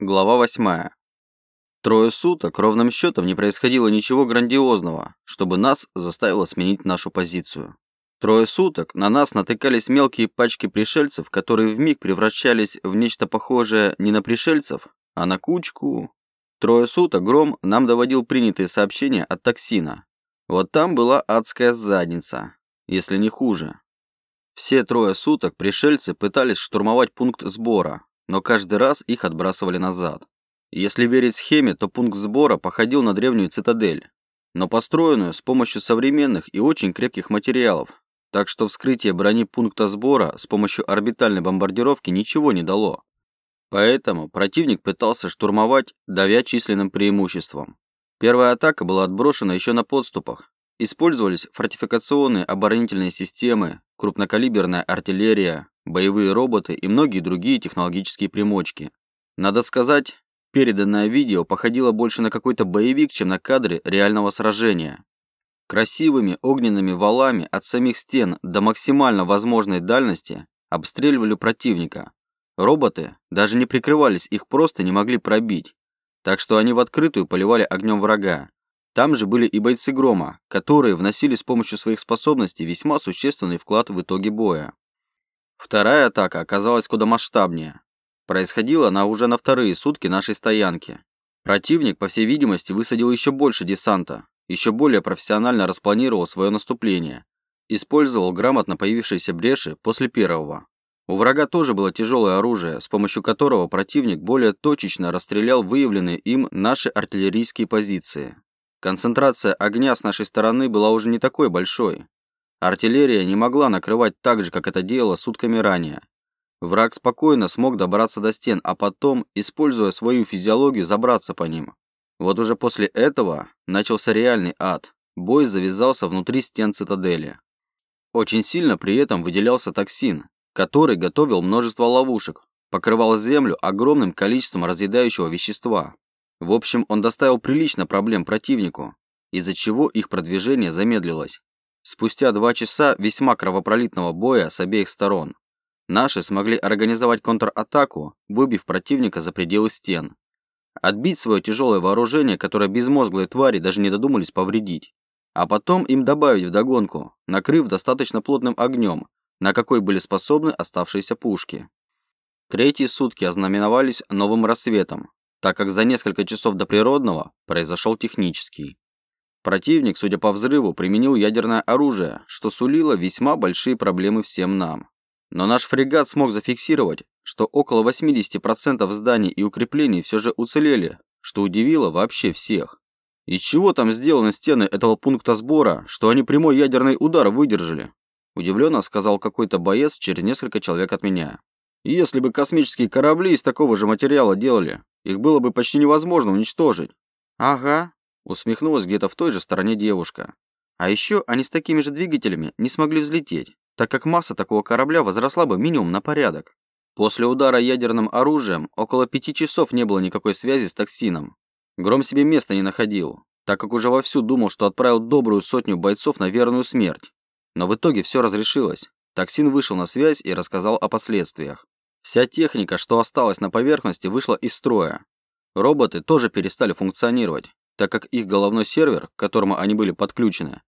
Глава 8. Трое суток ровным счетом не происходило ничего грандиозного, чтобы нас заставило сменить нашу позицию. Трое суток на нас натыкались мелкие пачки пришельцев, которые вмиг превращались в нечто похожее не на пришельцев, а на кучку. Трое суток Гром нам доводил принятые сообщения от токсина. Вот там была адская задница, если не хуже. Все трое суток пришельцы пытались штурмовать пункт сбора, но каждый раз их отбрасывали назад. Если верить схеме, то пункт сбора походил на древнюю цитадель, но построенную с помощью современных и очень крепких материалов, так что вскрытие брони пункта сбора с помощью орбитальной бомбардировки ничего не дало. Поэтому противник пытался штурмовать, давя численным преимуществом. Первая атака была отброшена еще на подступах. Использовались фортификационные оборонительные системы, крупнокалиберная артиллерия, боевые роботы и многие другие технологические примочки. Надо сказать, переданное видео походило больше на какой-то боевик, чем на кадры реального сражения. Красивыми огненными валами от самих стен до максимально возможной дальности обстреливали противника. Роботы даже не прикрывались, их просто не могли пробить. Так что они в открытую поливали огнем врага. Там же были и бойцы Грома, которые вносили с помощью своих способностей весьма существенный вклад в итоге боя. Вторая атака оказалась куда масштабнее. Происходила она уже на вторые сутки нашей стоянки. Противник, по всей видимости, высадил еще больше десанта, еще более профессионально распланировал свое наступление, использовал грамотно появившиеся бреши после первого. У врага тоже было тяжелое оружие, с помощью которого противник более точечно расстрелял выявленные им наши артиллерийские позиции. Концентрация огня с нашей стороны была уже не такой большой, Артиллерия не могла накрывать так же, как это делала сутками ранее. Враг спокойно смог добраться до стен, а потом, используя свою физиологию, забраться по ним. Вот уже после этого начался реальный ад. Бой завязался внутри стен цитадели. Очень сильно при этом выделялся токсин, который готовил множество ловушек, покрывал землю огромным количеством разъедающего вещества. В общем, он доставил прилично проблем противнику, из-за чего их продвижение замедлилось. Спустя два часа весьма кровопролитного боя с обеих сторон, наши смогли организовать контратаку, выбив противника за пределы стен. Отбить свое тяжелое вооружение, которое безмозглые твари даже не додумались повредить. А потом им добавить вдогонку, накрыв достаточно плотным огнем, на какой были способны оставшиеся пушки. Третьи сутки ознаменовались новым рассветом, так как за несколько часов до природного произошел технический. Противник, судя по взрыву, применил ядерное оружие, что сулило весьма большие проблемы всем нам. Но наш фрегат смог зафиксировать, что около 80% зданий и укреплений все же уцелели, что удивило вообще всех. Из чего там сделаны стены этого пункта сбора, что они прямой ядерный удар выдержали? Удивленно сказал какой-то боец через несколько человек от меня. Если бы космические корабли из такого же материала делали, их было бы почти невозможно уничтожить. Ага, Усмехнулась где-то в той же стороне девушка. А еще они с такими же двигателями не смогли взлететь, так как масса такого корабля возросла бы минимум на порядок. После удара ядерным оружием около пяти часов не было никакой связи с токсином. Гром себе места не находил, так как уже вовсю думал, что отправил добрую сотню бойцов на верную смерть. Но в итоге все разрешилось. Токсин вышел на связь и рассказал о последствиях. Вся техника, что осталась на поверхности, вышла из строя. Роботы тоже перестали функционировать, так как их головной сервер, к которому они были подключены,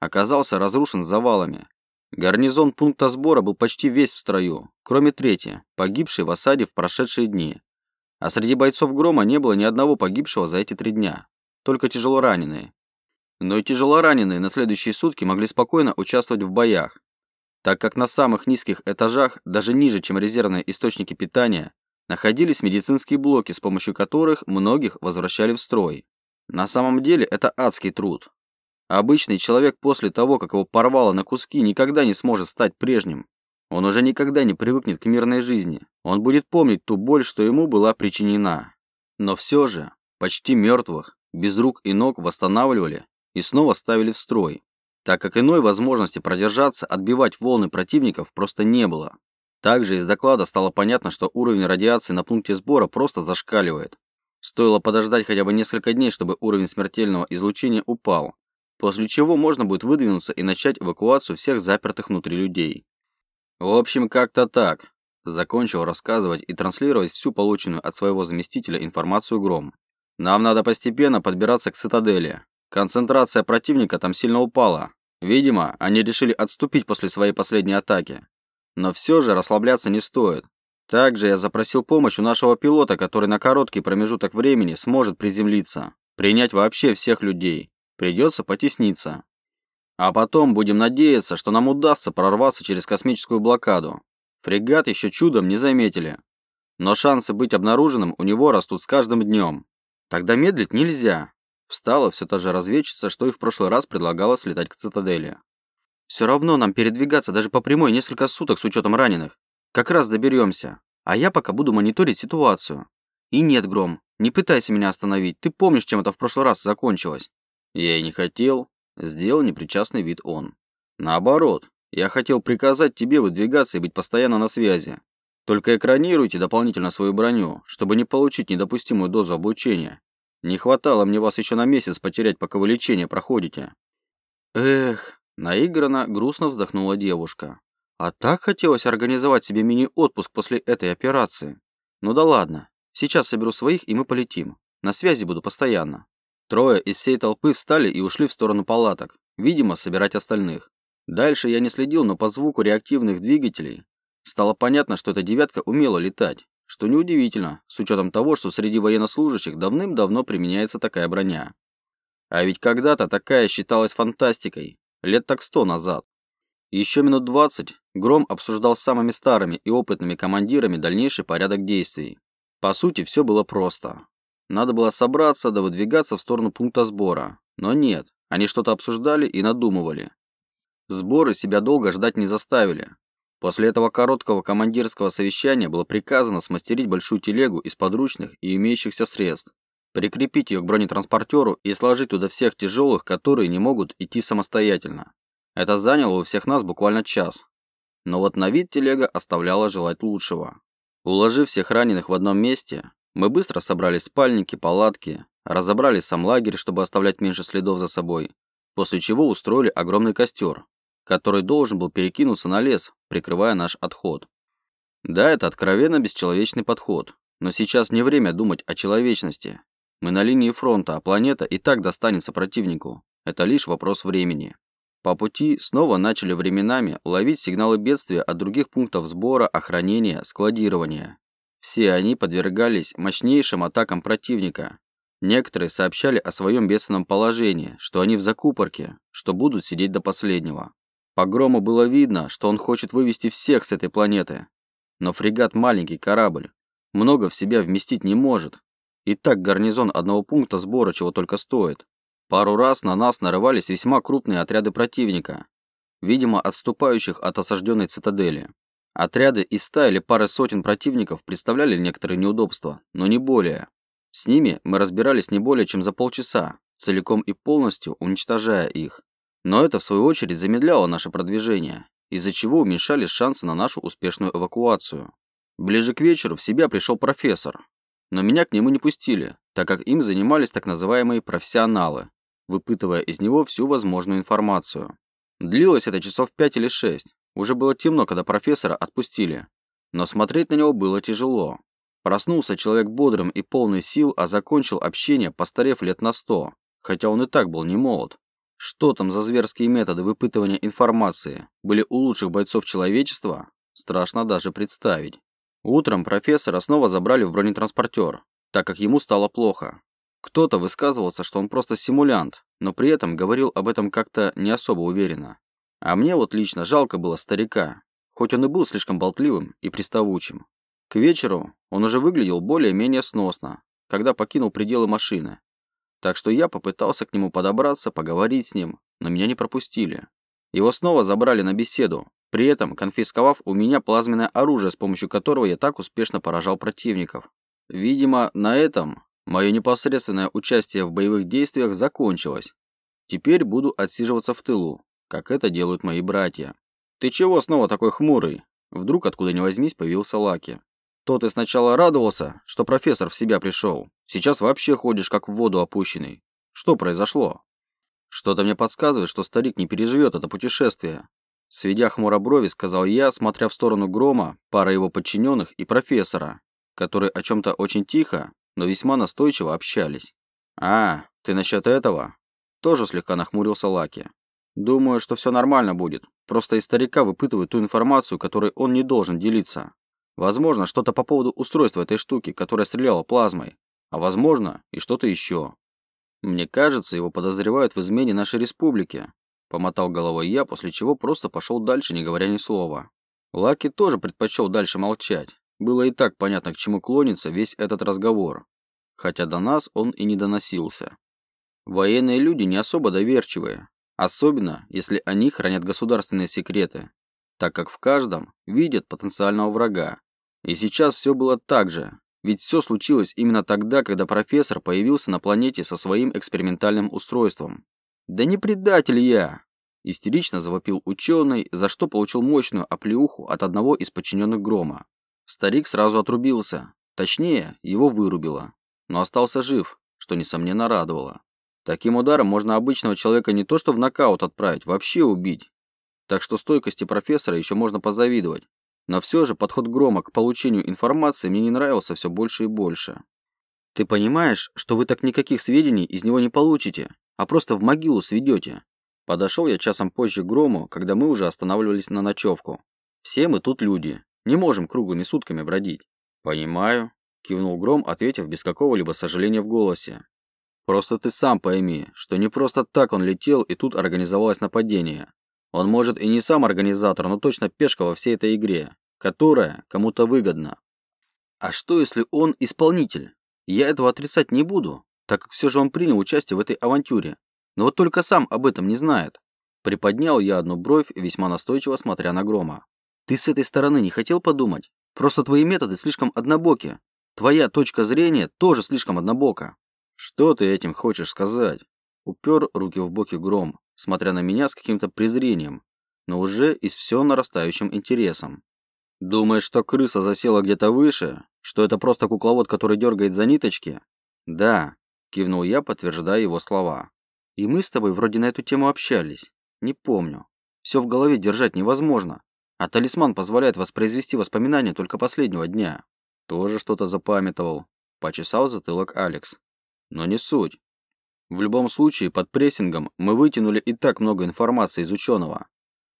оказался разрушен завалами. Гарнизон пункта сбора был почти весь в строю, кроме трети, погибшей в осаде в прошедшие дни. А среди бойцов Грома не было ни одного погибшего за эти три дня, только тяжело раненые. Но и тяжело раненые на следующие сутки могли спокойно участвовать в боях, так как на самых низких этажах, даже ниже, чем резервные источники питания, находились медицинские блоки, с помощью которых многих возвращали в строй. На самом деле это адский труд. Обычный человек после того, как его порвало на куски, никогда не сможет стать прежним. Он уже никогда не привыкнет к мирной жизни. Он будет помнить ту боль, что ему была причинена. Но все же, почти мертвых, без рук и ног восстанавливали и снова ставили в строй, так как иной возможности продержаться, отбивать волны противников просто не было. Также из доклада стало понятно, что уровень радиации на пункте сбора просто зашкаливает. Стоило подождать хотя бы несколько дней, чтобы уровень смертельного излучения упал, после чего можно будет выдвинуться и начать эвакуацию всех запертых внутри людей. В общем, как-то так. Закончил рассказывать и транслировать всю полученную от своего заместителя информацию Гром. Нам надо постепенно подбираться к цитадели. Концентрация противника там сильно упала. Видимо, они решили отступить после своей последней атаки. Но все же расслабляться не стоит. Также я запросил помощь у нашего пилота, который на короткий промежуток времени сможет приземлиться, принять вообще всех людей. Придется потесниться. А потом будем надеяться, что нам удастся прорваться через космическую блокаду. Фрегат еще чудом не заметили. Но шансы быть обнаруженным у него растут с каждым днем. Тогда медлить нельзя. Встала все та же разведчица, что и в прошлый раз предлагала слетать к цитадели. Все равно нам передвигаться даже по прямой несколько суток с учетом раненых. Как раз доберемся. А я пока буду мониторить ситуацию. И нет, Гром, не пытайся меня остановить. Ты помнишь, чем это в прошлый раз закончилось? Я и не хотел. Сделал непричастный вид он. Наоборот, я хотел приказать тебе выдвигаться и быть постоянно на связи. Только экранируйте дополнительно свою броню, чтобы не получить недопустимую дозу облучения. Не хватало мне вас еще на месяц потерять, пока вы лечение проходите. Эх, наигранно грустно вздохнула девушка. А так хотелось организовать себе мини-отпуск после этой операции. Ну да ладно, сейчас соберу своих и мы полетим. На связи буду постоянно. Трое из всей толпы встали и ушли в сторону палаток, видимо, собирать остальных. Дальше я не следил, но по звуку реактивных двигателей Стало понятно, что эта девятка умела летать, что неудивительно, с учетом того, что среди военнослужащих давным-давно применяется такая броня. А ведь когда-то такая считалась фантастикой, лет так сто назад. Еще минут двадцать Гром обсуждал с самыми старыми и опытными командирами дальнейший порядок действий. По сути, все было просто. Надо было собраться да выдвигаться в сторону пункта сбора. Но нет, они что-то обсуждали и надумывали. Сборы себя долго ждать не заставили. После этого короткого командирского совещания было приказано смастерить большую телегу из подручных и имеющихся средств, прикрепить ее к бронетранспортеру и сложить туда всех тяжелых, которые не могут идти самостоятельно. Это заняло у всех нас буквально час. Но вот на вид телега оставляла желать лучшего. Уложив всех раненых в одном месте, мы быстро собрали спальники, палатки, разобрали сам лагерь, чтобы оставлять меньше следов за собой, после чего устроили огромный костер, который должен был перекинуться на лес, прикрывая наш отход. Да, это откровенно бесчеловечный подход, но сейчас не время думать о человечности. Мы на линии фронта, а планета и так достанется противнику. Это лишь вопрос времени. По пути снова начали временами ловить сигналы бедствия от других пунктов сбора, охранения, складирования. Все они подвергались мощнейшим атакам противника. Некоторые сообщали о своем бедственном положении, что они в закупорке, что будут сидеть до последнего. По грому было видно, что он хочет вывести всех с этой планеты. Но фрегат маленький корабль, много в себя вместить не может. И так гарнизон одного пункта сбора чего только стоит. Пару раз на нас нарывались весьма крупные отряды противника, видимо, отступающих от осажденной цитадели. Отряды из ста или пары сотен противников представляли некоторые неудобства, но не более. С ними мы разбирались не более чем за полчаса, целиком и полностью уничтожая их. Но это, в свою очередь, замедляло наше продвижение, из-за чего уменьшались шансы на нашу успешную эвакуацию. Ближе к вечеру в себя пришел профессор, но меня к нему не пустили, так как им занимались так называемые профессионалы, выпытывая из него всю возможную информацию. Длилось это часов пять или шесть. Уже было темно, когда профессора отпустили. Но смотреть на него было тяжело. Проснулся человек бодрым и полный сил, а закончил общение, постарев лет на сто, хотя он и так был не молод. Что там за зверские методы выпытывания информации были у лучших бойцов человечества, страшно даже представить. Утром профессора снова забрали в бронетранспортер, так как ему стало плохо. Кто-то высказывался, что он просто симулянт, но при этом говорил об этом как-то не особо уверенно. А мне вот лично жалко было старика, хоть он и был слишком болтливым и приставучим. К вечеру он уже выглядел более-менее сносно, когда покинул пределы машины. Так что я попытался к нему подобраться, поговорить с ним, но меня не пропустили. Его снова забрали на беседу, при этом конфисковав у меня плазменное оружие, с помощью которого я так успешно поражал противников. Видимо, на этом мое непосредственное участие в боевых действиях закончилось. Теперь буду отсиживаться в тылу, как это делают мои братья. «Ты чего снова такой хмурый?» Вдруг откуда ни возьмись появился Лаки. То ты сначала радовался, что профессор в себя пришел. Сейчас вообще ходишь как в воду опущенный. Что произошло? Что-то мне подсказывает, что старик не переживет это путешествие. Сведя хмуро брови, сказал я, смотря в сторону Грома, пара его подчиненных и профессора, которые о чем-то очень тихо, но весьма настойчиво общались. «А, ты насчет этого?» Тоже слегка нахмурился Лаки. «Думаю, что все нормально будет. Просто из старика выпытывают ту информацию, которой он не должен делиться. Возможно, что-то по поводу устройства этой штуки, которая стреляла плазмой. А возможно, и что-то еще. Мне кажется, его подозревают в измене нашей республики. Помотал головой я, после чего просто пошел дальше, не говоря ни слова. Лаки тоже предпочел дальше молчать. Было и так понятно, к чему клонится весь этот разговор. Хотя до нас он и не доносился. Военные люди не особо доверчивые, особенно если они хранят государственные секреты, так как в каждом видят потенциального врага. И сейчас все было так же, ведь все случилось именно тогда, когда профессор появился на планете со своим экспериментальным устройством. «Да не предатель я!» Истерично завопил ученый, за что получил мощную оплеуху от одного из подчиненных Грома. Старик сразу отрубился. Точнее, его вырубило. Но остался жив, что несомненно радовало. Таким ударом можно обычного человека не то что в нокаут отправить, вообще убить. Так что стойкости профессора еще можно позавидовать. Но все же подход Грома к получению информации мне не нравился все больше и больше. «Ты понимаешь, что вы так никаких сведений из него не получите?» а просто в могилу сведете. Подошел я часом позже к Грому, когда мы уже останавливались на ночевку. Все мы тут люди, не можем круглыми сутками бродить. Понимаю, кивнул Гром, ответив без какого-либо сожаления в голосе. Просто ты сам пойми, что не просто так он летел и тут организовалось нападение. Он может и не сам организатор, но точно пешка во всей этой игре, которая кому-то выгодна. А что если он исполнитель? Я этого отрицать не буду, так как все же он принял участие в этой авантюре. Но вот только сам об этом не знает. Приподнял я одну бровь, весьма настойчиво смотря на Грома. Ты с этой стороны не хотел подумать? Просто твои методы слишком однобоки. Твоя точка зрения тоже слишком однобока. Что ты этим хочешь сказать? Упер руки в боки Гром, смотря на меня с каким-то презрением, но уже и с все нарастающим интересом. Думаешь, что крыса засела где-то выше? Что это просто кукловод, который дергает за ниточки? Да, Кивнул я, подтверждая его слова. И мы с тобой вроде на эту тему общались. Не помню. Все в голове держать невозможно. А талисман позволяет воспроизвести воспоминания только последнего дня. Тоже что-то запамятовал. Почесал затылок Алекс. Но не суть. В любом случае, под прессингом мы вытянули и так много информации из ученого.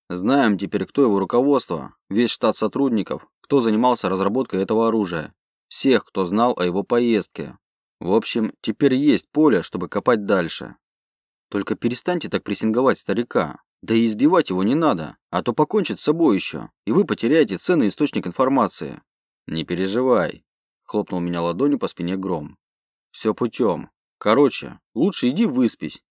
Знаем теперь, кто его руководство, весь штат сотрудников, кто занимался разработкой этого оружия, всех, кто знал о его поездке, в общем, теперь есть поле, чтобы копать дальше. Только перестаньте так прессинговать старика. Да и избивать его не надо, а то покончит с собой еще, и вы потеряете ценный источник информации. Не переживай, хлопнул меня ладонью по спине Гром. Все путем. Короче, лучше иди выспись.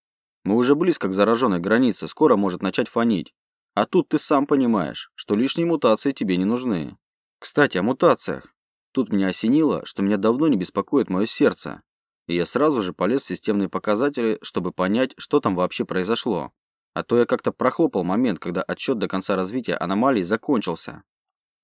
Мы уже близко к зараженной границе, скоро может начать фонить. А тут ты сам понимаешь, что лишние мутации тебе не нужны. Кстати, о мутациях. Тут меня осенило, что меня давно не беспокоит мое сердце, и я сразу же полез в системные показатели, чтобы понять, что там вообще произошло. А то я как-то прохлопал момент, когда отсчет до конца развития аномалии закончился.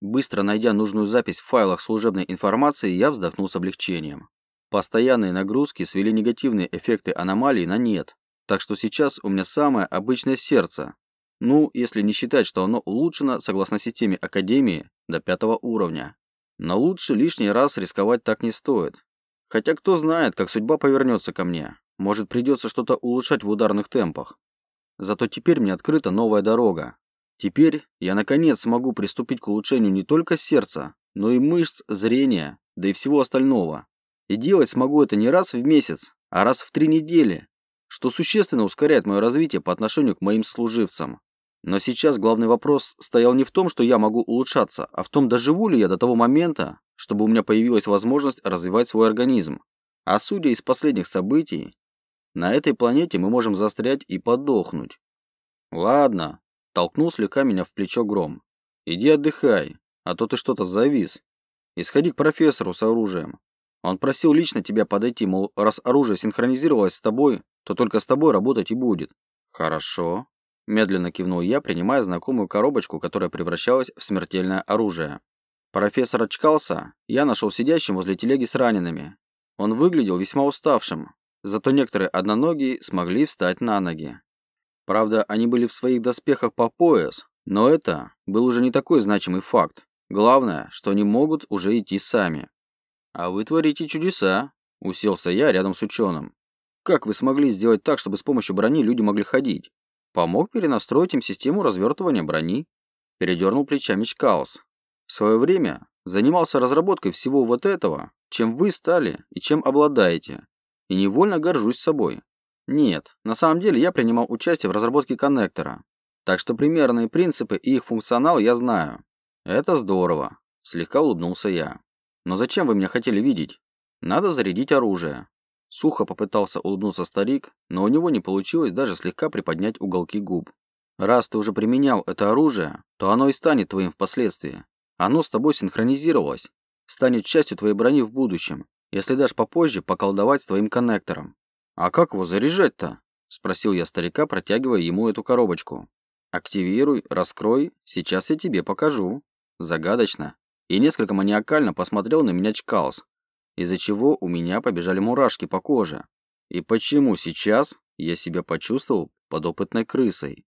Быстро найдя нужную запись в файлах служебной информации, я вздохнул с облегчением. Постоянные нагрузки свели негативные эффекты аномалии на нет, так что сейчас у меня самое обычное сердце. Ну, если не считать, что оно улучшено согласно системе Академии до пятого уровня. Но лучше лишний раз рисковать так не стоит. Хотя кто знает, как судьба повернется ко мне. Может, придется что-то улучшать в ударных темпах. Зато теперь мне открыта новая дорога. Теперь я наконец смогу приступить к улучшению не только сердца, но и мышц, зрения, да и всего остального. И делать смогу это не раз в месяц, а раз в три недели, что существенно ускоряет мое развитие по отношению к моим служивцам. Но сейчас главный вопрос стоял не в том, что я могу улучшаться, а в том, доживу ли я до того момента, чтобы у меня появилась возможность развивать свой организм. А судя из последних событий, на этой планете мы можем застрять и подохнуть. Ладно, толкнул слегка меня в плечо Гром. Иди отдыхай, а то ты что-то завис. И сходи к профессору с оружием. Он просил лично тебя подойти, мол, раз оружие синхронизировалось с тобой, то только с тобой работать и будет. Хорошо, Медленно кивнул я, принимая знакомую коробочку, которая превращалась в смертельное оружие. Профессор очкался, я нашел сидящим возле телеги с ранеными. Он выглядел весьма уставшим, зато некоторые одноногие смогли встать на ноги. Правда, они были в своих доспехах по пояс, Но это был уже не такой значимый факт. Главное, что они могут уже идти сами. А вы творите чудеса, уселся я рядом с ученым. Как вы смогли сделать так, чтобы с помощью брони люди могли ходить? Помог перенастроить им систему развертывания брони. Передернул плечами Чкаус. В свое время занимался разработкой всего вот этого, чем вы стали и чем обладаете. И невольно горжусь собой. Нет, на самом деле я принимал участие в разработке коннектора. Так что примерные принципы и их функционал я знаю. Это здорово, слегка улыбнулся я. Но зачем вы меня хотели видеть? Надо зарядить оружие. Сухо попытался улыбнуться старик, но у него не получилось даже слегка приподнять уголки губ. Раз ты уже применял это оружие, то оно и станет твоим впоследствии. Оно с тобой синхронизировалось, станет частью твоей брони в будущем, если дашь попозже поколдовать с твоим коннектором. А как его заряжать-то? Спросил я старика, протягивая ему эту коробочку. Активируй, раскрой, сейчас я тебе покажу. Загадочно. И несколько маниакально посмотрел на меня Чкалс, из-за чего у меня побежали мурашки по коже. И почему сейчас я себя почувствовал подопытной крысой?